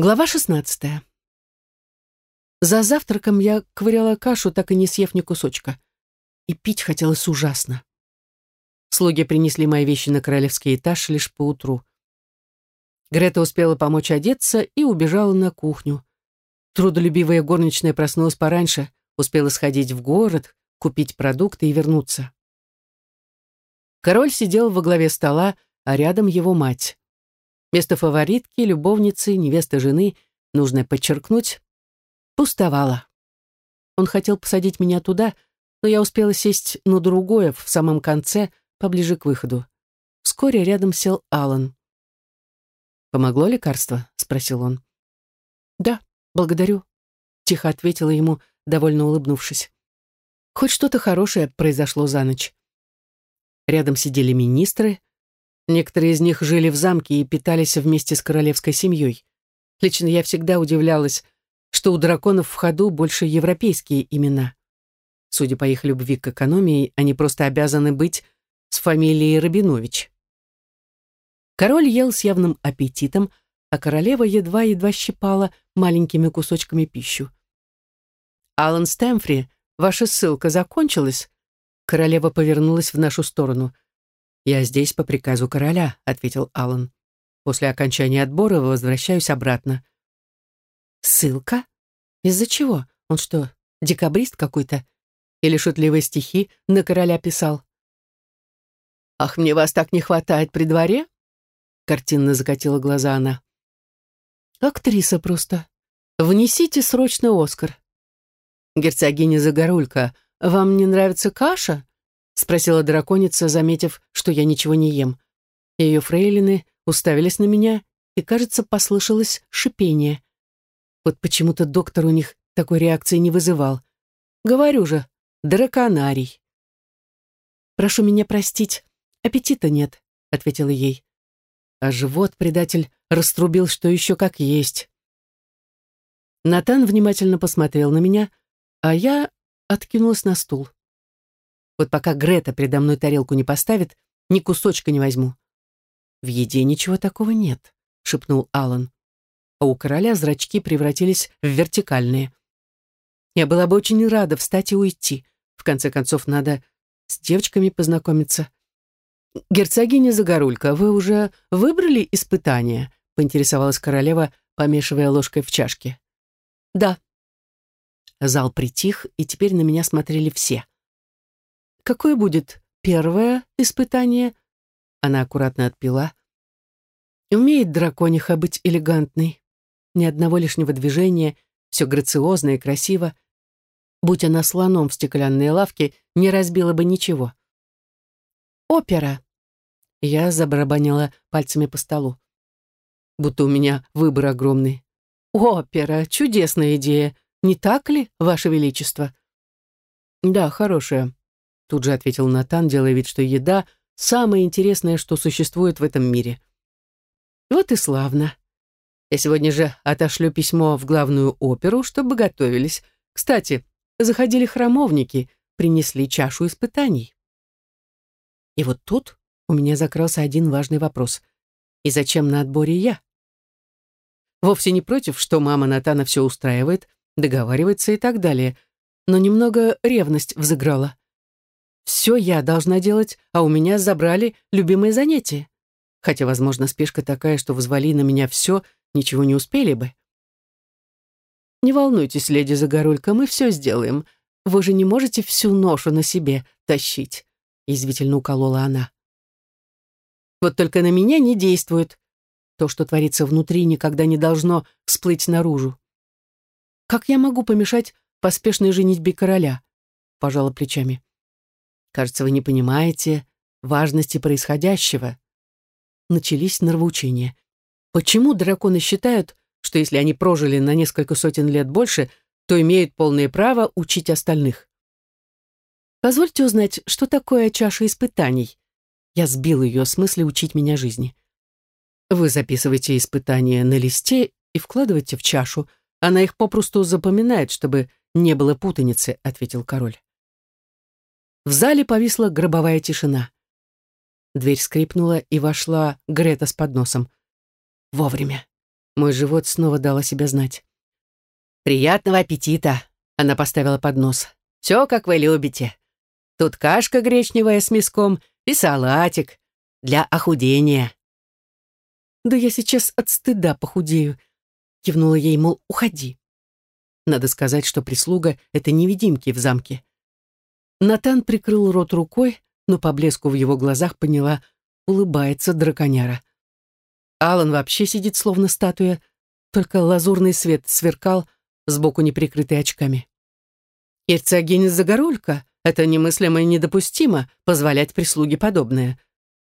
Глава шестнадцатая. За завтраком я ковыряла кашу, так и не съев ни кусочка. И пить хотелось ужасно. Слуги принесли мои вещи на королевский этаж лишь поутру. Грета успела помочь одеться и убежала на кухню. Трудолюбивая горничная проснулась пораньше, успела сходить в город, купить продукты и вернуться. Король сидел во главе стола, а рядом его мать. Место фаворитки, любовницы, невесты жены, нужно подчеркнуть, пустовало. Он хотел посадить меня туда, но я успела сесть на другое в самом конце, поближе к выходу. Вскоре рядом сел Алан. «Помогло лекарство?» — спросил он. «Да, благодарю», — тихо ответила ему, довольно улыбнувшись. «Хоть что-то хорошее произошло за ночь». Рядом сидели министры, Некоторые из них жили в замке и питались вместе с королевской семьей. Лично я всегда удивлялась, что у драконов в ходу больше европейские имена. Судя по их любви к экономии, они просто обязаны быть с фамилией Рабинович. Король ел с явным аппетитом, а королева едва-едва щипала маленькими кусочками пищу. «Алан Стэмфри, ваша ссылка закончилась?» Королева повернулась в нашу сторону – «Я здесь по приказу короля», — ответил Алан. «После окончания отбора возвращаюсь обратно». «Ссылка? Из-за чего? Он что, декабрист какой-то? Или шутливые стихи на короля писал?» «Ах, мне вас так не хватает при дворе?» Картинно закатила глаза она. «Актриса просто. Внесите срочно Оскар». «Герцогиня Загорулька, вам не нравится каша?» Спросила драконица, заметив, что я ничего не ем. Ее фрейлины уставились на меня, и, кажется, послышалось шипение. Вот почему-то доктор у них такой реакции не вызывал. Говорю же, драконарий. «Прошу меня простить, аппетита нет», — ответила ей. А живот предатель раструбил, что еще как есть. Натан внимательно посмотрел на меня, а я откинулась на стул. Вот пока Грета передо мной тарелку не поставит, ни кусочка не возьму. В еде ничего такого нет, шепнул Алан. А у короля зрачки превратились в вертикальные. Я была бы очень рада встать и уйти. В конце концов, надо с девочками познакомиться. «Герцогиня Загорулька, вы уже выбрали испытание?» — поинтересовалась королева, помешивая ложкой в чашке. «Да». Зал притих, и теперь на меня смотрели все. Какое будет первое испытание? Она аккуратно отпила. Умеет дракониха быть элегантной. Ни одного лишнего движения, все грациозно и красиво. Будь она слоном в стеклянной лавке, не разбила бы ничего. Опера. Я забарабанила пальцами по столу. Будто у меня выбор огромный. Опера, чудесная идея. Не так ли, Ваше Величество? Да, хорошая. Тут же ответил Натан, делая вид, что еда — самое интересное, что существует в этом мире. Вот и славно. Я сегодня же отошлю письмо в главную оперу, чтобы готовились. Кстати, заходили храмовники, принесли чашу испытаний. И вот тут у меня закрылся один важный вопрос. И зачем на отборе я? Вовсе не против, что мама Натана все устраивает, договаривается и так далее, но немного ревность взыграла. Все я должна делать, а у меня забрали любимые занятия. Хотя, возможно, спешка такая, что возвали на меня все, ничего не успели бы. Не волнуйтесь, леди Загорулька, мы все сделаем. Вы же не можете всю ношу на себе тащить, язвительно уколола она. Вот только на меня не действует. То, что творится внутри, никогда не должно всплыть наружу. Как я могу помешать поспешной женитьбе короля? Пожала плечами. Кажется, вы не понимаете важности происходящего. Начались нравоучения. Почему драконы считают, что если они прожили на несколько сотен лет больше, то имеют полное право учить остальных? Позвольте узнать, что такое чаша испытаний. Я сбил ее с мысли учить меня жизни. Вы записываете испытания на листе и вкладываете в чашу. Она их попросту запоминает, чтобы не было путаницы, ответил король. В зале повисла гробовая тишина. Дверь скрипнула, и вошла Грета с подносом. Вовремя. Мой живот снова дал о себе знать. «Приятного аппетита!» — она поставила поднос. «Все, как вы любите. Тут кашка гречневая с мяском и салатик для охудения». «Да я сейчас от стыда похудею», — кивнула ей, мол, уходи. Надо сказать, что прислуга — это невидимки в замке. Натан прикрыл рот рукой, но по блеску в его глазах поняла, улыбается драконяра. Алан вообще сидит словно статуя, только лазурный свет сверкал, сбоку не прикрытый очками. «Герцогиня Загорулька, это немыслимо и недопустимо позволять прислуге подобное»,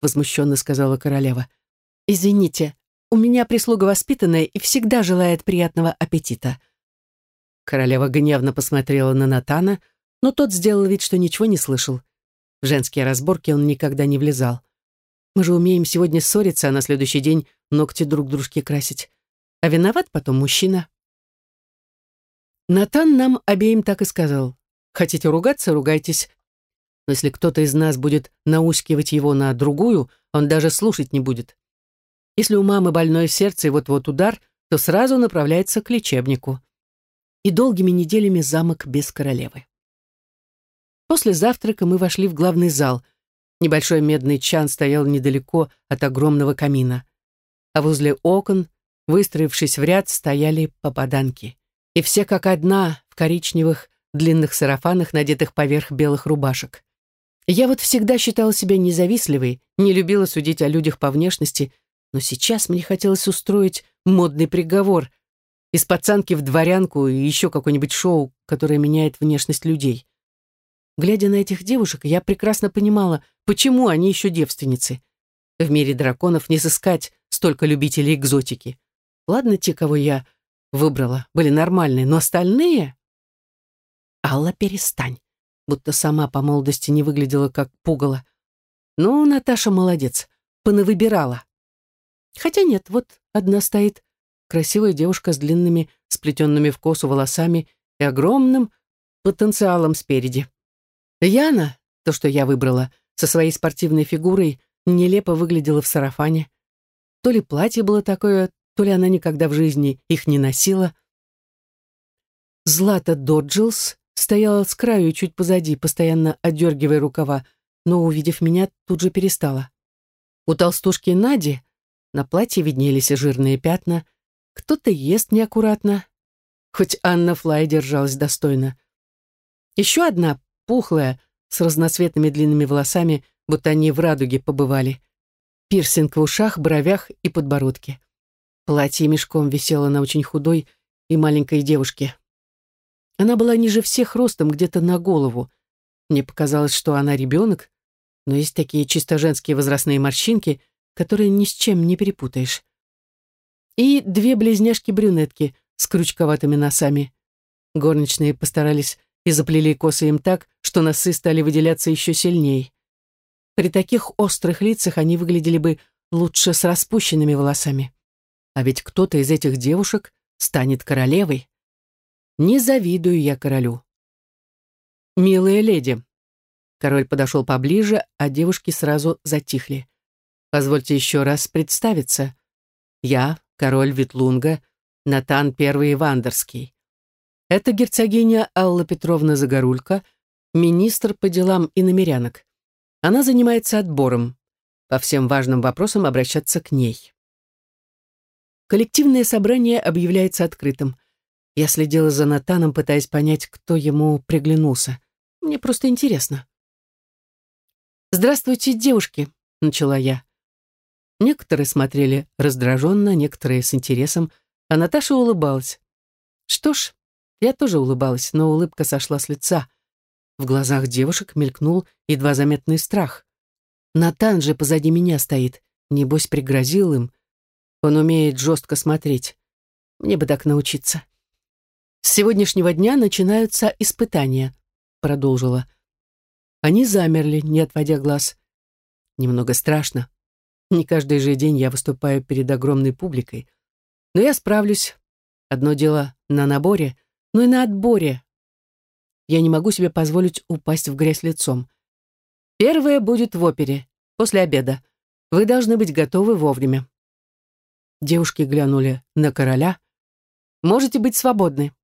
возмущенно сказала королева. «Извините, у меня прислуга воспитанная и всегда желает приятного аппетита». Королева гневно посмотрела на Натана, но тот сделал вид, что ничего не слышал. В женские разборки он никогда не влезал. Мы же умеем сегодня ссориться, а на следующий день ногти друг дружке красить. А виноват потом мужчина. Натан нам обеим так и сказал. Хотите ругаться, ругайтесь. Но если кто-то из нас будет наускивать его на другую, он даже слушать не будет. Если у мамы больное сердце и вот-вот удар, то сразу направляется к лечебнику. И долгими неделями замок без королевы. После завтрака мы вошли в главный зал — Небольшой медный чан стоял недалеко от огромного камина. А возле окон, выстроившись в ряд, стояли попаданки. И все как одна в коричневых длинных сарафанах, надетых поверх белых рубашек. Я вот всегда считала себя независливой, не любила судить о людях по внешности, но сейчас мне хотелось устроить модный приговор из пацанки в дворянку и еще какое-нибудь шоу, которое меняет внешность людей. Глядя на этих девушек, я прекрасно понимала, почему они еще девственницы. В мире драконов не сыскать столько любителей экзотики. Ладно, те, кого я выбрала, были нормальные, но остальные... Алла, перестань. Будто сама по молодости не выглядела как пугало. Ну, Наташа молодец, понавыбирала. Хотя нет, вот одна стоит, красивая девушка с длинными, сплетенными в косу волосами и огромным потенциалом спереди. Яна, то, что я выбрала, со своей спортивной фигурой, нелепо выглядела в сарафане. То ли платье было такое, то ли она никогда в жизни их не носила. Злата Доджилс стояла с краю чуть позади, постоянно отдергивая рукава, но, увидев меня, тут же перестала. У толстушки Нади на платье виднелись жирные пятна, кто-то ест неаккуратно, хоть Анна Флай держалась достойно. Еще одна пухлая, с разноцветными длинными волосами, будто они в радуге побывали. Пирсинг в ушах, бровях и подбородке. Платье мешком висело на очень худой и маленькой девушке. Она была ниже всех ростом, где-то на голову. Мне показалось, что она ребенок, но есть такие чисто женские возрастные морщинки, которые ни с чем не перепутаешь. И две близняшки-брюнетки с крючковатыми носами. Горничные постарались и заплели косы им так, что носы стали выделяться еще сильней. При таких острых лицах они выглядели бы лучше с распущенными волосами. А ведь кто-то из этих девушек станет королевой. Не завидую я королю. «Милая леди», Король подошел поближе, а девушки сразу затихли. «Позвольте еще раз представиться. Я, король Ветлунга, Натан Первый Вандерский. Это герцогиня Алла Петровна Загорулька, министр по делам иномерянок. Она занимается отбором. По всем важным вопросам обращаться к ней. Коллективное собрание объявляется открытым. Я следила за Натаном, пытаясь понять, кто ему приглянулся. Мне просто интересно. «Здравствуйте, девушки», — начала я. Некоторые смотрели раздраженно, некоторые с интересом, а Наташа улыбалась. Что ж, я тоже улыбалась, но улыбка сошла с лица. В глазах девушек мелькнул едва заметный страх. Натан же позади меня стоит, небось пригрозил им. Он умеет жестко смотреть. Мне бы так научиться. С сегодняшнего дня начинаются испытания, продолжила. Они замерли, не отводя глаз. Немного страшно. Не каждый же день я выступаю перед огромной публикой. Но я справлюсь. Одно дело на наборе, но и на отборе. Я не могу себе позволить упасть в грязь лицом. Первое будет в опере, после обеда. Вы должны быть готовы вовремя. Девушки глянули на короля. «Можете быть свободны».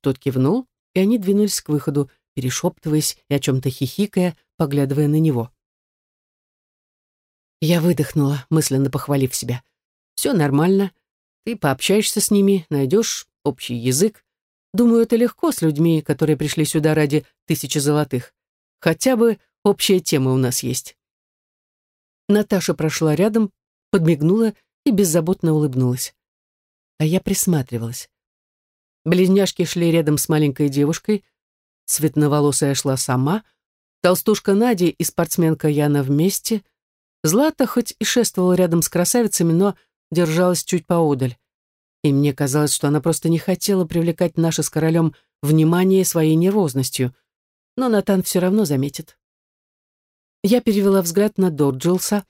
Тот кивнул, и они двинулись к выходу, перешептываясь и о чем-то хихикая, поглядывая на него. Я выдохнула, мысленно похвалив себя. «Все нормально. Ты пообщаешься с ними, найдешь общий язык. Думаю, это легко с людьми, которые пришли сюда ради тысячи золотых. Хотя бы общая тема у нас есть». Наташа прошла рядом, подмигнула и беззаботно улыбнулась. А я присматривалась. Близняшки шли рядом с маленькой девушкой, цветноволосая шла сама, толстушка Надя и спортсменка Яна вместе, Злата хоть и шествовала рядом с красавицами, но держалась чуть поодаль. И мне казалось, что она просто не хотела привлекать наше с королем внимание своей нервозностью, но Натан все равно заметит. Я перевела взгляд на Дорджилса.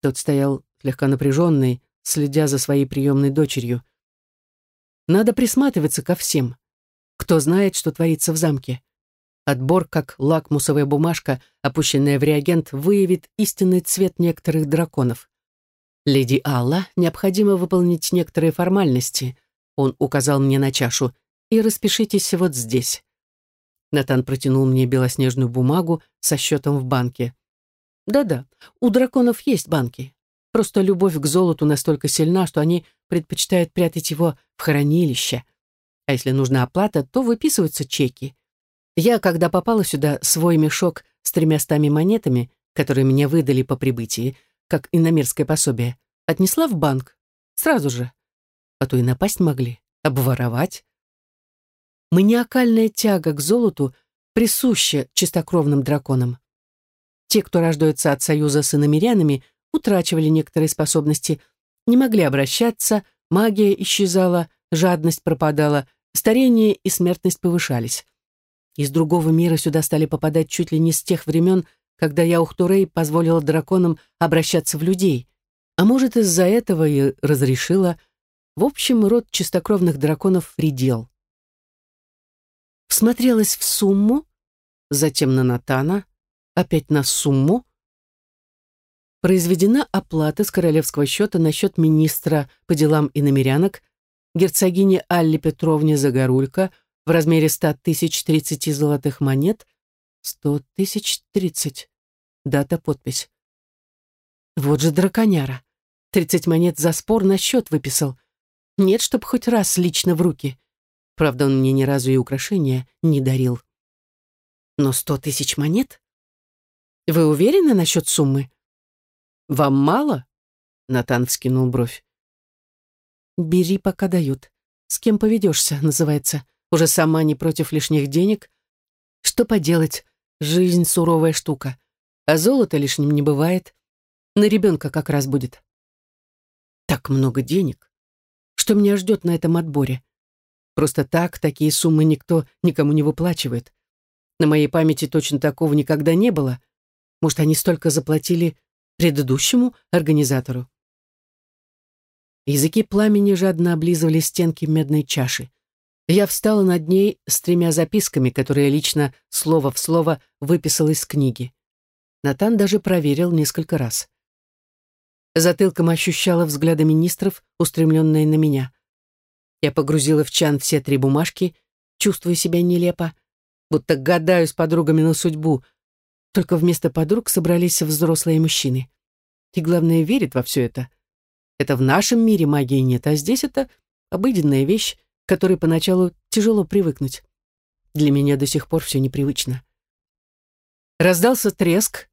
Тот стоял слегка напряженный, следя за своей приемной дочерью. Надо присматриваться ко всем. Кто знает, что творится в замке. Отбор, как лакмусовая бумажка, опущенная в реагент, выявит истинный цвет некоторых драконов. Леди Алла необходимо выполнить некоторые формальности. Он указал мне на чашу. И распишитесь вот здесь. Натан протянул мне белоснежную бумагу со счетом в банке. Да-да, у драконов есть банки. Просто любовь к золоту настолько сильна, что они предпочитают прятать его в хранилище. А если нужна оплата, то выписываются чеки. Я, когда попала сюда, свой мешок с тремястами монетами, которые мне выдали по прибытии, как иномерское пособие, отнесла в банк. Сразу же. А то и напасть могли, обворовать. Маниакальная тяга к золоту присуща чистокровным драконам. Те, кто рождаются от союза с иномерянами, утрачивали некоторые способности, не могли обращаться, магия исчезала, жадность пропадала, старение и смертность повышались. Из другого мира сюда стали попадать чуть ли не с тех времен, когда я Ухтурей позволила драконам обращаться в людей. А может, из-за этого и разрешила. В общем, род чистокровных драконов предел. Всмотрелась в сумму, затем на Натана, опять на сумму, произведена оплата с королевского счета на счет министра по делам иномерянок, герцогини Алле Петровне Загорулько в размере ста тысяч тридцати золотых монет, сто тысяч тридцать, дата, подпись. Вот же драконяра. Тридцать монет за спор на счет выписал. Нет, чтоб хоть раз лично в руки. Правда, он мне ни разу и украшения не дарил. Но сто тысяч монет? Вы уверены насчет суммы? «Вам мало?» Натан вскинул бровь. «Бери, пока дают. С кем поведешься, называется. Уже сама не против лишних денег. Что поделать, жизнь суровая штука. А золото лишним не бывает. На ребенка как раз будет. Так много денег. Что меня ждет на этом отборе? Просто так такие суммы никто никому не выплачивает. На моей памяти точно такого никогда не было. Может, они столько заплатили предыдущему организатору. Языки пламени жадно облизывали стенки медной чаши. Я встала над ней с тремя записками, которые лично слово в слово выписал из книги. Натан даже проверил несколько раз. Затылком ощущала взгляды министров, устремленные на меня. Я погрузила в чан все три бумажки, чувствуя себя нелепо, будто гадаю с подругами на судьбу, только вместо подруг собрались взрослые мужчины. И главное, верит во все это. Это в нашем мире магии нет, а здесь это обыденная вещь, которой поначалу тяжело привыкнуть. Для меня до сих пор все непривычно. Раздался треск.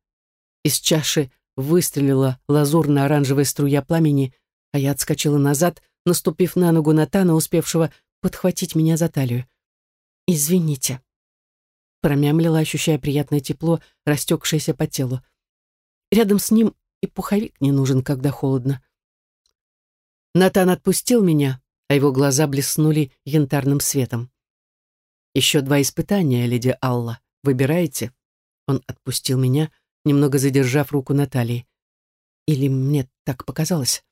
Из чаши выстрелила лазурно-оранжевая струя пламени, а я отскочила назад, наступив на ногу Натана, успевшего подхватить меня за талию. «Извините», промямлила, ощущая приятное тепло, растекшееся по телу. Рядом с ним и пуховик не нужен, когда холодно. Натан отпустил меня, а его глаза блеснули янтарным светом. «Еще два испытания, леди Алла. Выбираете?» Он отпустил меня, немного задержав руку Натальи. Или мне так показалось?